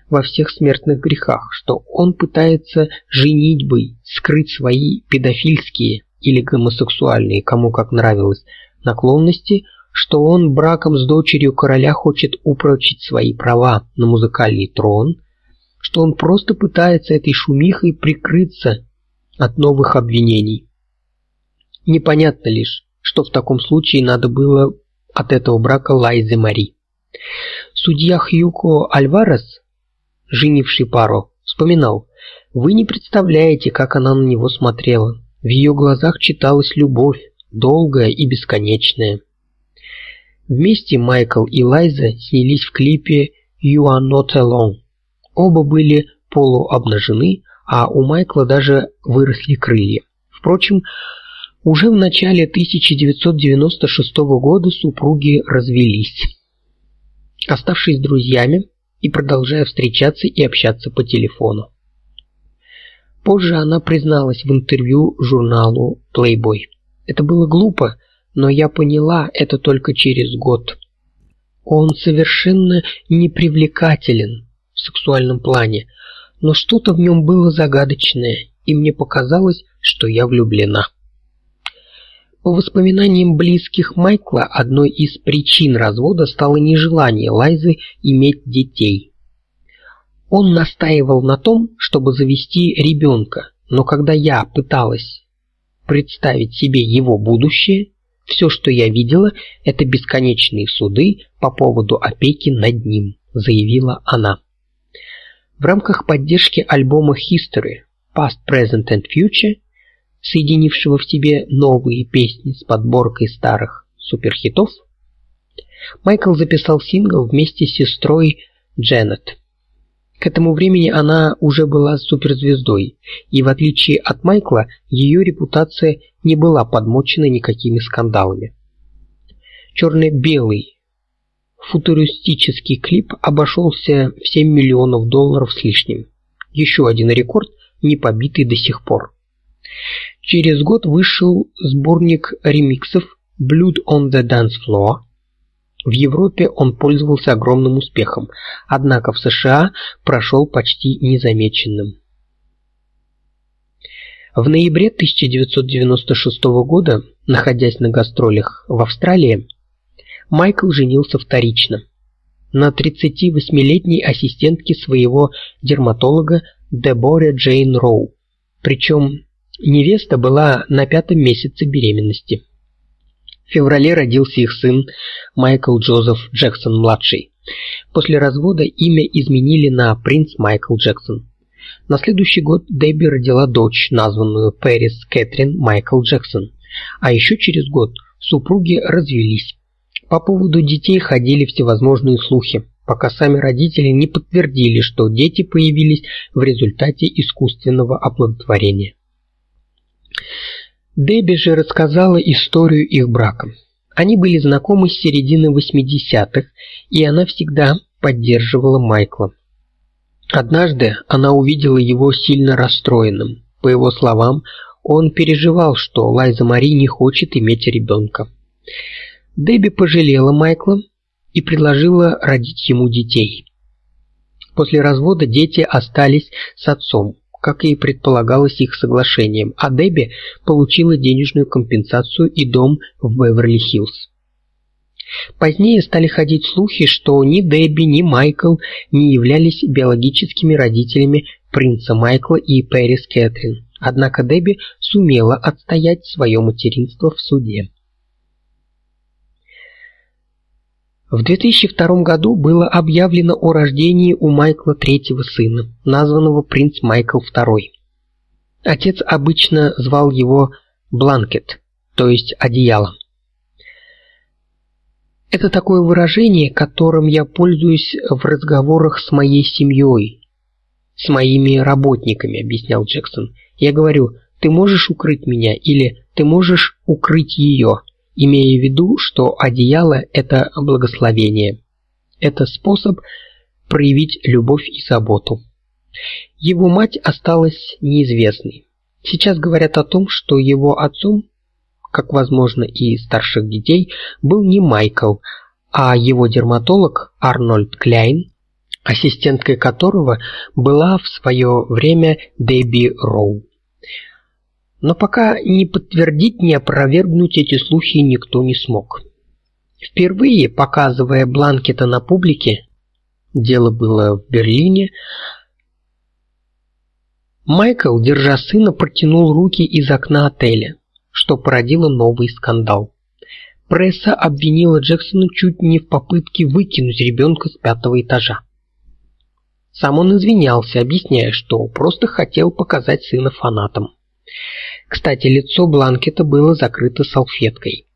во всех смертных грехах, что он пытается женитьбой скрыть свои педофильские или гомосексуальные, кому как нравилось, наклонности – что он браком с дочерью короля хочет упрочить свои права на музыкальный трон, что он просто пытается этой шумихой прикрыться от новых обвинений. Непонятно лишь, что в таком случае надо было от этого брака Лайзе Мари. Судья Хьюко Альварес женивший пару, вспоминал: "Вы не представляете, как она на него смотрела. В ее глазах читалась любовь, долгая и бесконечная". Вместе Майкл и Лайза снялись в клипе You Are Not Alone. Оба были полуобнажены, а у Майкла даже выросли крылья. Впрочем, уже в начале 1996 года супруги развелись, оставшись друзьями и продолжая встречаться и общаться по телефону. Позже она призналась в интервью журналу Playboy. Это было глупо, но я поняла это только через год. Он совершенно непривлекателен в сексуальном плане, но что-то в нем было загадочное, и мне показалось, что я влюблена. По воспоминаниям близких Майкла, одной из причин развода стало нежелание Лайзы иметь детей. Он настаивал на том, чтобы завести ребенка, но когда я пыталась представить себе его будущее, все, что я видела, это бесконечные суды по поводу опеки над ним, заявила она. В рамках поддержки альбома History Past, Present and Future, соединившего в себе новые песни с подборкой старых суперхитов, Майкл записал сингл вместе с сестрой Дженнет. К этому времени она уже была суперзвездой, и в отличие от Майкла, ее репутация не была подмочена никакими скандалами. Черно-белый футуристический клип обошелся в 7 миллионов долларов с лишним. Еще один рекорд, не побитый до сих пор. Через год вышел сборник ремиксов Blood on the Dance Floor, в Европе он пользовался огромным успехом, однако в США прошел почти незамеченным. В ноябре 1996 года, находясь на гастролях в Австралии, Майкл женился вторично на 38-летней ассистентке своего дерматолога Деборе Джейн Роу. Причем невеста была на пятом месяце беременности. В феврале родился их сын Майкл Джозеф Джексон младший. После развода имя изменили на Принц Майкл Джексон. На следующий год Дебби родила дочь, названную Пэрис Кэтрин Майкл Джексон. А еще через год супруги развелись. По поводу детей ходили всевозможные слухи, пока сами родители не подтвердили, что дети появились в результате искусственного оплодотворения. Дебби же рассказала историю их брака. Они были знакомы с середины 80-х, и она всегда поддерживала Майкла. Однажды она увидела его сильно расстроенным. По его словам, он переживал, что Лайза Мари не хочет иметь ребенка. Дебби пожалела Майкла и предложила родить ему детей. После развода дети остались с отцом как и предполагалось их соглашением, а Дебби получила денежную компенсацию и дом в Беверли-Хиллз. Позднее стали ходить слухи, что ни Дебби, ни Майкл не являлись биологическими родителями принца Майкла и Пэрис Кэтрин. Однако Дебби сумела отстоять свое материнство в суде. В 2002 году было объявлено о рождении у Майкла третьего сына, названного принц Майкл II. Отец обычно звал его Бланкет, то есть одеяло. Это такое выражение, которым я пользуюсь в разговорах с моей семьей, с моими работниками, объяснял Джексон. Я говорю: "Ты можешь укрыть меня" или "Ты можешь укрыть ее" имея в виду, что одеяло это благословение. Это способ проявить любовь и заботу. Его мать осталась неизвестной. Сейчас говорят о том, что его отцом, как возможно и старших детей, был не Майкл, а его дерматолог Арнольд Кляйн, ассистенткой которого была в свое время Дебби Роу. Но пока ни подтвердить, ни опровергнуть эти слухи никто не смог. Впервые показывая Бланкета на публике, дело было в Берлине, Майкл, держа сына, протянул руки из окна отеля, что породило новый скандал. Пресса обвинила Джексона чуть не в попытке выкинуть ребенка с пятого этажа. Сам он извинялся, объясняя, что просто хотел показать сына фанатам. Кстати, лицо Бланкета было закрыто салфеткой.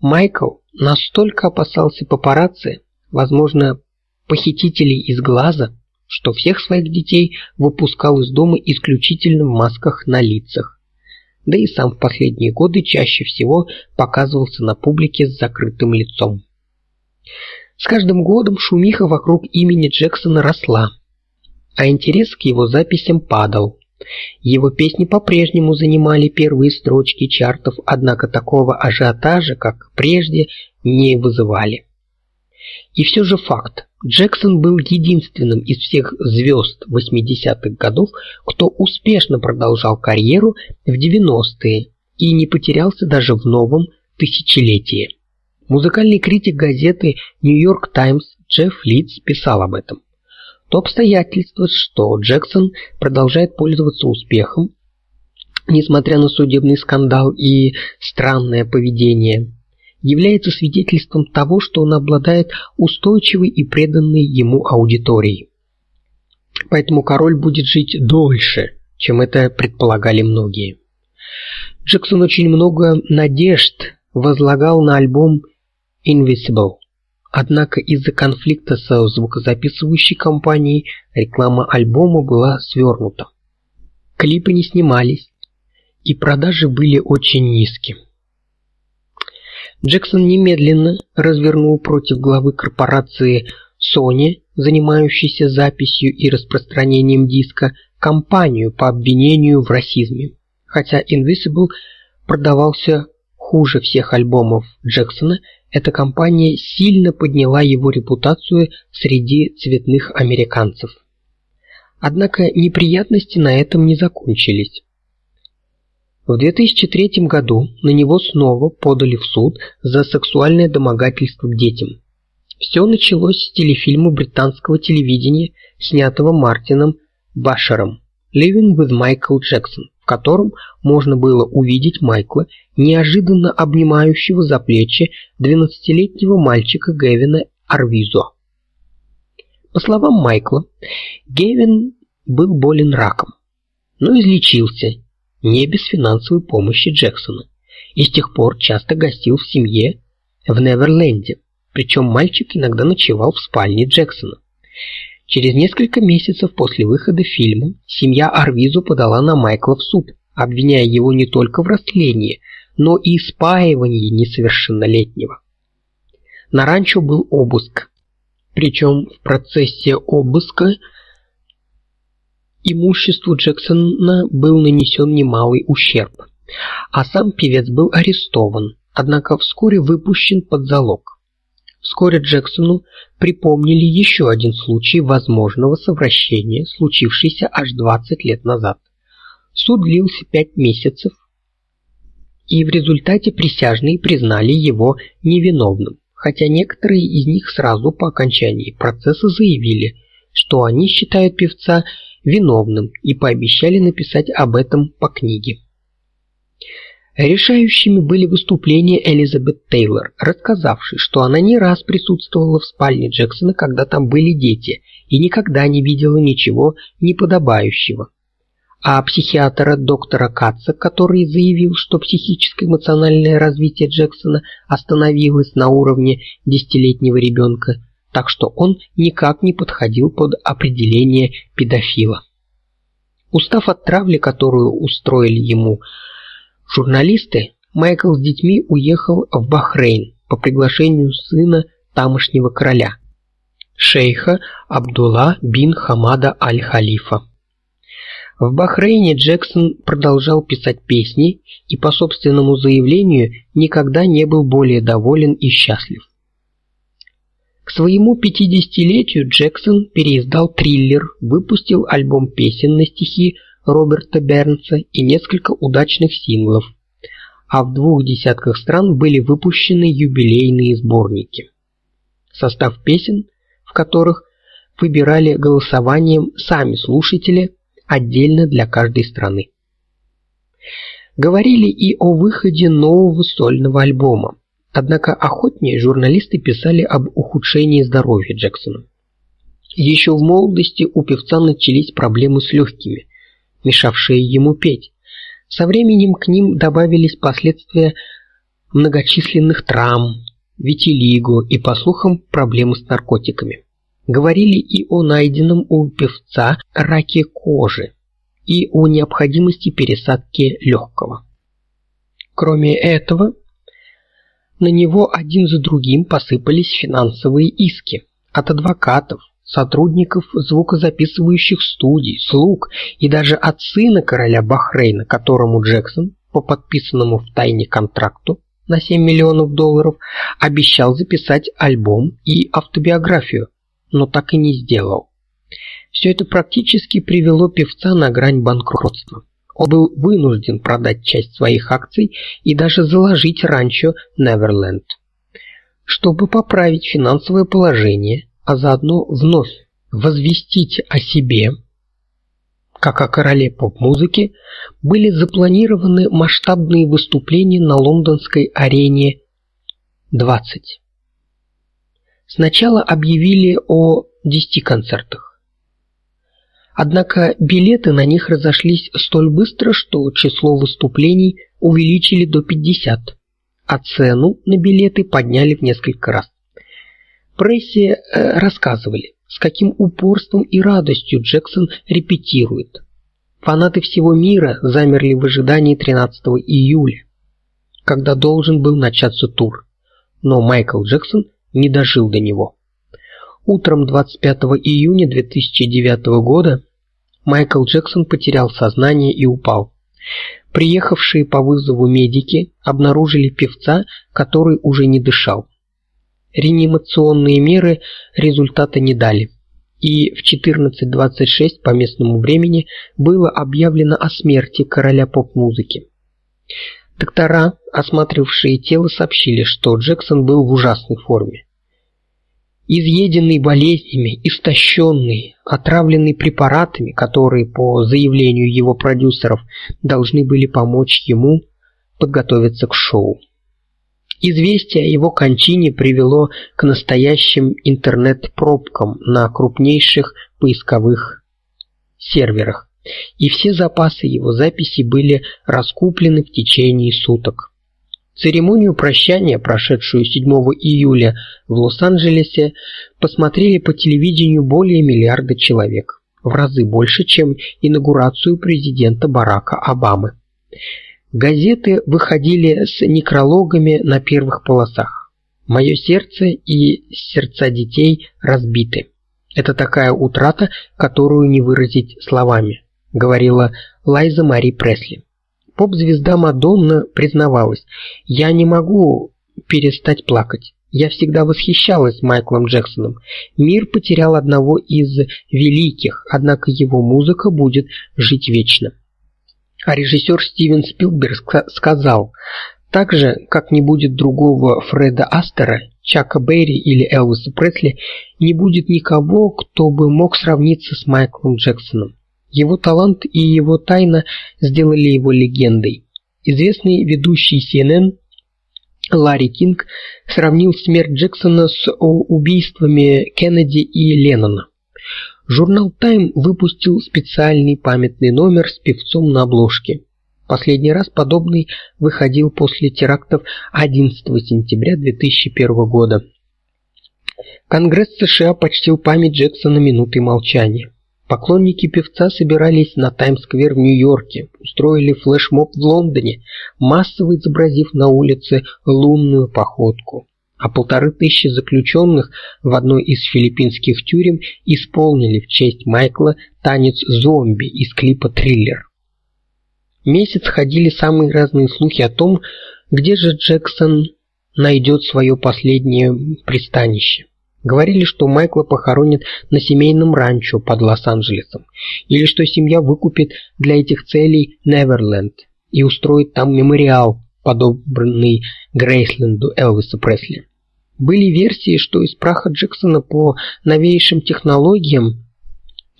Майкл настолько опасался папарацци, возможно, похитителей из глаза, что всех своих детей выпускал из дома исключительно в масках на лицах. Да и сам в последние годы чаще всего показывался на публике с закрытым лицом. С каждым годом шумиха вокруг имени Джексона росла, а интерес к его записям падал. Его песни по-прежнему занимали первые строчки чартов, однако такого ажиотажа, как прежде, не вызывали. И все же факт. Джексон был единственным из всех звезд 80-х годов, кто успешно продолжал карьеру в 90-е и не потерялся даже в новом тысячелетии. Музыкальный критик газеты New York Times Джефф Лидс писал об этом. То обстоятельство, что Джексон продолжает пользоваться успехом, несмотря на судебный скандал и странное поведение, является свидетельством того, что он обладает устойчивой и преданной ему аудиторией. Поэтому король будет жить дольше, чем это предполагали многие. Джексон очень много надежд возлагал на альбом Invisible. Однако из-за конфликта со звукозаписывающей компанией реклама альбома была свернута. Клипы не снимались, и продажи были очень низкие. Джексон немедленно развернул против главы корпорации Sony, занимающейся записью и распространением диска, кампанию по обвинению в расизме. Хотя Invisible продавался хуже всех альбомов Джексона, эта кампания сильно подняла его репутацию среди цветных американцев. Однако неприятности на этом не закончились. В 2003 году на него снова подали в суд за сексуальное домогательство к детям. Все началось с телефильма британского телевидения, снятого Мартином Башером «Living with Michael Jackson», в котором можно было увидеть Майкла, неожиданно обнимающего за плечи 12-летнего мальчика Гевина Арвизо. По словам Майкла, Гевин был болен раком, но излечился не без финансовой помощи Джексона, и с тех пор часто гостил в семье в Неверленде, причем мальчик иногда ночевал в спальне Джексона. Через несколько месяцев после выхода фильма семья Арвизу подала на Майкла в суд, обвиняя его не только в растлении, но и спаивании несовершеннолетнего. На ранчо был обыск, причем в процессе обыска имуществу Джексона был нанесен немалый ущерб, а сам певец был арестован, однако вскоре выпущен под залог. Вскоре Джексону припомнили еще один случай возможного совращения, случившийся аж 20 лет назад. Суд длился пять месяцев, и в результате присяжные признали его невиновным, хотя некоторые из них сразу по окончании процесса заявили, что они считают певца виновным и пообещали написать об этом по книге. Решающими были выступления Элизабет Тейлор, рассказавшей, что она не раз присутствовала в спальне Джексона, когда там были дети, и никогда не видела ничего неподобающего. А психиатра доктора Катца, который заявил, что психическое-эмоциональное развитие Джексона остановилось на уровне десятилетнего ребенка, так что он никак не подходил под определение педофила. Устав от травли, которую устроили ему журналисты, Майкл с детьми уехал в Бахрейн по приглашению сына тамошнего короля, шейха Абдулла бин Хамада аль-Халифа. В Бахрейне Джексон продолжал писать песни и по собственному заявлению никогда не был более доволен и счастлив. К своему пятидесятилетию Джексон переиздал триллер, выпустил альбом песен на стихи Роберта Бернса и несколько удачных синглов. А в двух десятках стран были выпущены юбилейные сборники. Состав песен, в которых выбирали голосованием сами слушатели отдельно для каждой страны. Говорили и о выходе нового сольного альбома. Однако охотнее журналисты писали об ухудшении здоровья Джексона. Еще в молодости у певца начались проблемы с легкими, мешавшие ему петь. Со временем к ним добавились последствия многочисленных травм, витилиго и, по слухам, проблемы с наркотиками. Говорили и о найденном у певца раке кожи, и о необходимости пересадки легкого. Кроме этого, на него один за другим посыпались финансовые иски от адвокатов, сотрудников звукозаписывающих студий, слуг и даже от сына короля Бахрейна, которому Джексон по подписанному в тайне контракту на 7 миллионов долларов обещал записать альбом и автобиографию, но так и не сделал. Все это практически привело певца на грань банкротства. Он был вынужден продать часть своих акций и даже заложить ранчо Неверленд. Чтобы поправить финансовое положение, а заодно вновь возвестить о себе, как о короле поп-музыки, были запланированы масштабные выступления на лондонской арене 20. Сначала объявили о 10 концертах. Однако билеты на них разошлись столь быстро, что число выступлений увеличили до 50, а цену на билеты подняли в несколько раз прессе э, рассказывали, с каким упорством и радостью Джексон репетирует. Фанаты всего мира замерли в ожидании 13 июля, когда должен был начаться тур. Но Майкл Джексон не дожил до него. Утром 25 июня 2009 года Майкл Джексон потерял сознание и упал. Приехавшие по вызову медики обнаружили певца, который уже не дышал. Реанимационные меры результата не дали. И в 14:26 по местному времени было объявлено о смерти короля поп-музыки. Доктора, осматривавшие тело, сообщили, что Джексон был в ужасной форме. Изъеденный болезнями, истощенный, отравленный препаратами, которые по заявлению его продюсеров должны были помочь ему подготовиться к шоу. Известие о его кончине привело к настоящим интернет-пробкам на крупнейших поисковых серверах, и все запасы его записей были раскуплены в течение суток. Церемонию прощания, прошедшую 7 июля в Лос-Анджелесе, посмотрели по телевидению более миллиарда человек, в разы больше, чем инаугурацию президента Барака Обамы. Газеты выходили с некрологами на первых полосах. Мое сердце и сердца детей разбиты. Это такая утрата, которую не выразить словами, говорила Лайза Мари Пресли. Поп-звезда Мадонна признавалась: "Я не могу перестать плакать. Я всегда восхищалась Майклом Джексоном. Мир потерял одного из великих, однако его музыка будет жить вечно". А режиссер Стивен Спилберг сказал: "Так же, как не будет другого Фреда Астера, Чака Берри или Элвиса Пресли, не будет никого, кто бы мог сравниться с Майклом Джексоном. Его талант и его тайна сделали его легендой. Известный ведущий CNN Ларри Кинг сравнил смерть Джексона с убийствами Кеннеди и Леннона. Журнал Time выпустил специальный памятный номер с певцом на обложке. Последний раз подобный выходил после терактов 11 сентября 2001 года. Конгресс США почтил память Джексона минутой молчания. Поклонники певца собирались на Таймс-сквер в Нью-Йорке, устроили флешмоб в Лондоне, массово изобразив на улице лунную походку а полторы тысячи заключенных в одной из филиппинских тюрем исполнили в честь Майкла танец зомби из клипа Триллер. Месяц ходили самые разные слухи о том, где же Джексон найдет свое последнее пристанище. Говорили, что Майкла похоронят на семейном ранчо под Лос-Анджелесом, или что семья выкупит для этих целей Неверленд и устроит там мемориал, подобранный Грейсленду Элвиса Пресли. Были версии, что из праха Джексона по новейшим технологиям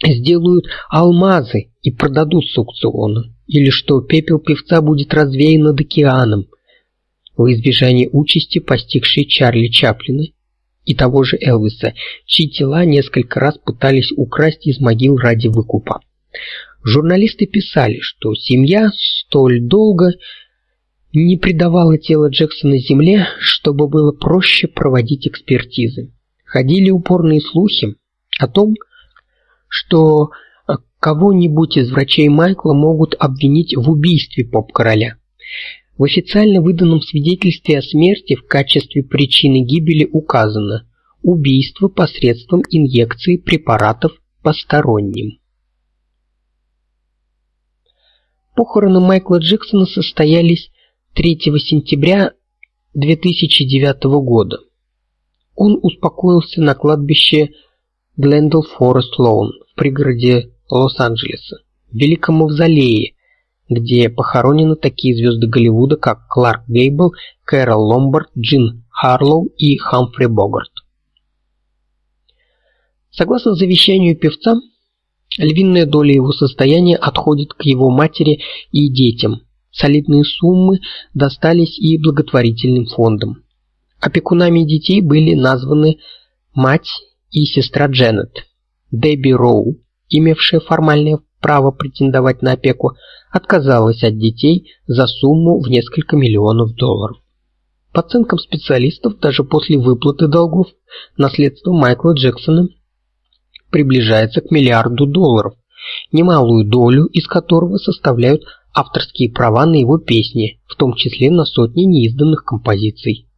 сделают алмазы и продадут с аукциона, или что пепел певца будет развеян над океаном. В избежание участи, постигшей Чарли Чаплина и того же Элвиса, чьи тела несколько раз пытались украсть из могил ради выкупа. Журналисты писали, что семья столь долго не предавала тело Джексона земле, чтобы было проще проводить экспертизы. Ходили упорные слухи о том, что кого-нибудь из врачей Майкла могут обвинить в убийстве поп-короля. В официально выданном свидетельстве о смерти в качестве причины гибели указано убийство посредством инъекции препаратов посторонним. Похороны Майкла Джексона состоялись 3 сентября 2009 года. Он успокоился на кладбище Глендал Форест Лоун в пригороде Лос-Анджелеса, в Великом мавзолее, где похоронены такие звезды Голливуда, как Кларк Гейбл, Кэрол Ломбард, Джин Харлоу и Хамфри Богарт. Согласно завещанию певца, львиная доля его состояния отходит к его матери и детям. Солидные суммы достались и благотворительным фондам. Опекунами детей были названы мать и сестра Дженнет. Дебби Роу, имевшая формальное право претендовать на опеку, отказалась от детей за сумму в несколько миллионов долларов. По оценкам специалистов, даже после выплаты долгов, наследство Майкла Джексона приближается к миллиарду долларов, немалую долю из которого составляют авторские права на его песни, в том числе на сотни неизданных композиций.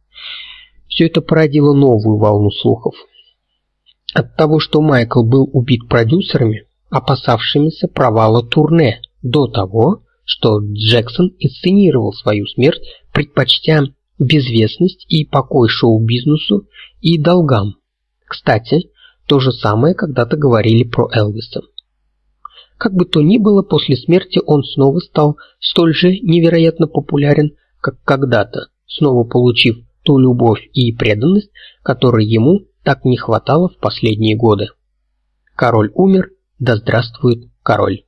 Все это породило новую волну слухов. От того, что Майкл был убит продюсерами, опасавшимися провала турне до того, что Джексон инсценировал свою смерть, предпочтя безвестность и покой шоу-бизнесу и долгам. Кстати, то же самое когда-то говорили про Элвиса. Как бы то ни было, после смерти он снова стал столь же невероятно популярен, как когда-то, снова получив ту любовь и преданность, которой ему так не хватало в последние годы. Король умер, да здравствует король!